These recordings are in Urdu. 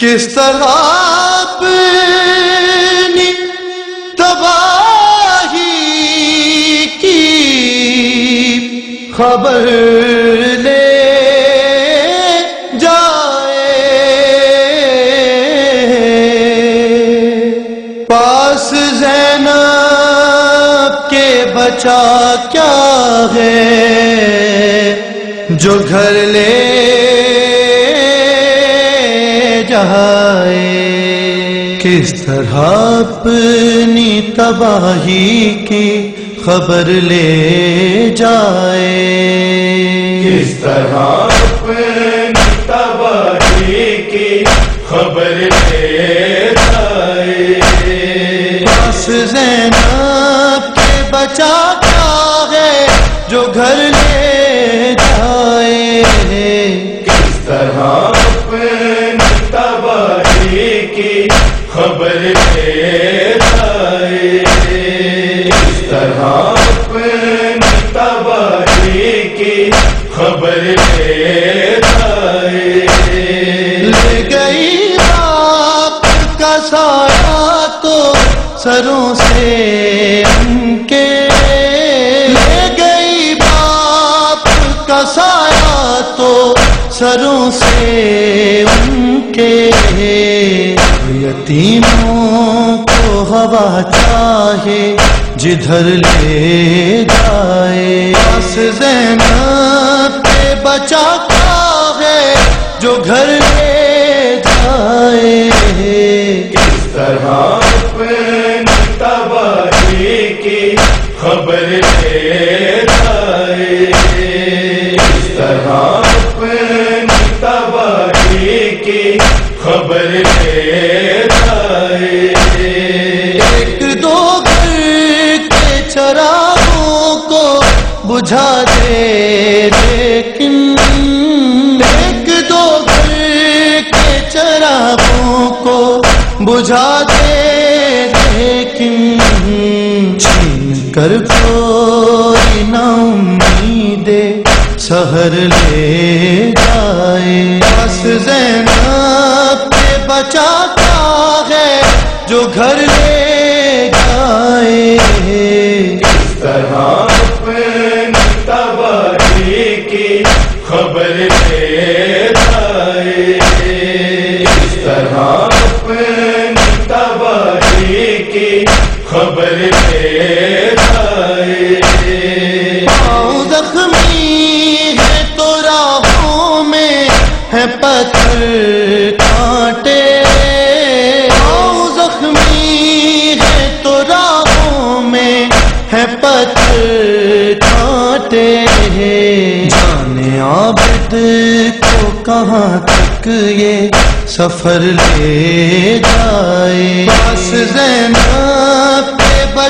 کس طرح اپنی تباہی کی خبر لے جائے؟ پاس زینب کے بچا کیا ہے؟ جو گھر لے جائے کس طرح اپنی تباہی کی خبر لے جائے؟ کس طرح اپنی تباہی کی خبر لے جائے۔ پاس زینب کے بچا کیا ہے جو گھر لے جائے؟ کس طرح خبر لے جائے کس طرح تباہی کی خبر لے گئی باپ کا سایہ تو سروں سے ان کے لے گئی باپ کا سایہ تو سروں سے ان کے یتیموں کو ہوا چاہے، جدھر لے جائے۔ پاس زینب پہ بچا ہے، جو گھر لے جائے۔ کس طرح اپنی تباہی کی خبر لے جائے۔ کس طرح اپنی تباہی کی خبر لے بجھا دے، لیکن ایک دو گھر کے چراغوں کو بجھا دے، لیکن چھین کر کوئی نا امید سہر لے جائے۔ بس زینب پہ بچاتا ہے جو گھر لے جائے۔ کس طرح خبر پاؤں زخمی ہے تو راہوں میں ہے پتھر کانٹے۔ پاؤں زخمی ہے تو راہوں میں ہے پتھر کانٹے۔ جانے عابد کو کہاں تک یہ سفر لے جائے؟ پاس زینب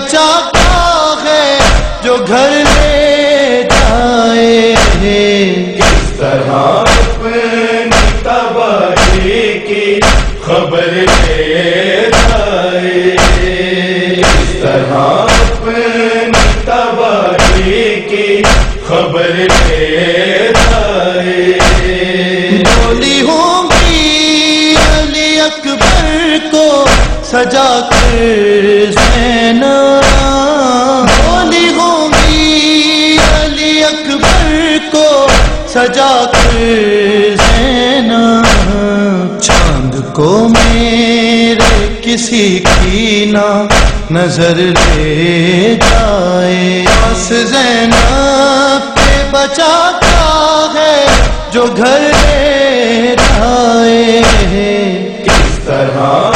پہ بچا کیا ہے جو گھر لے جائے کس طرح اپنی تباہی کی خبر لے جائے؟ کس طرح اپنی تباہی کی خبر لے سجا کر زینا بولی ہوں گی علی اکبر کو سجا کر زینا چاند کو میرے کسی کی نہ نظر لے جائے۔ بس زینب پہ بچا کیا ہے جو گھر لے جائے۔ طرح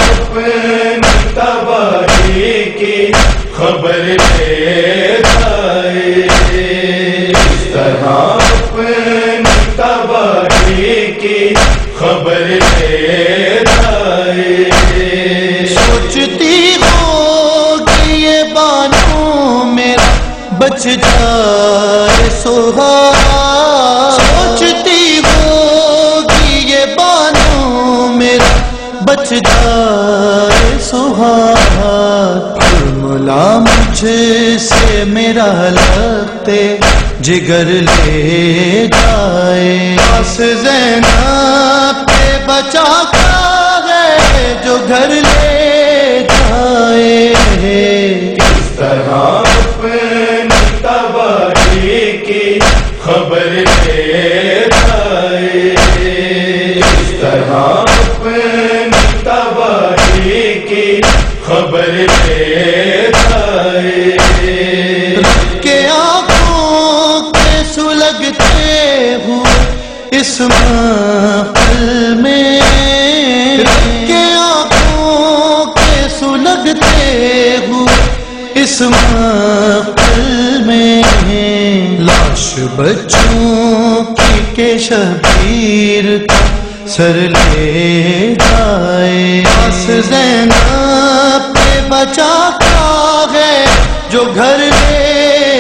تباہی کی خبر لے جائے تباہی کی خبر سوچتی ہو کہ یہ بانو میرا بچ جائے ملا مجھ سے میرا لگتے جگر لے جائے۔ بس زینب پہ بچا کر گھر لے جائے۔ کس طرح تباہی کی خبر لے جائے؟ کس طرح تباہی کی خبر لے اس محفل میں کے آنکھوں کے سلگتے ہوئے اس محفل میں لاش بچوں کی کے شبیر کا سر لے جائے۔ آس زینب پہ بچا کا ہے جو گھر لے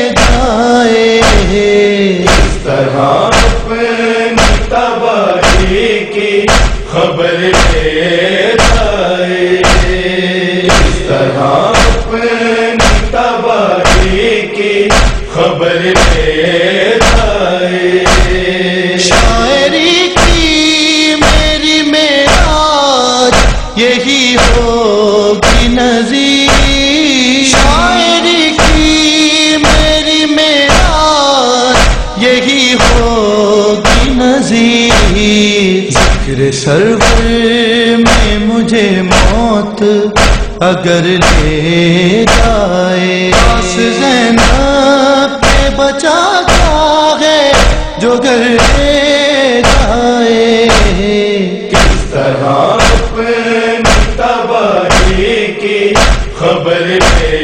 خبر شاعری کی میری میراج یہی ہوگی نظیر شاعری کی میری میراج یہی ہوگی نظیر ذکر سرور میں مجھے موت اگر لے جائے۔ زینب بچاتا ہے جو گھر میں جائے۔ کس طرح تباہی کی خبر ہے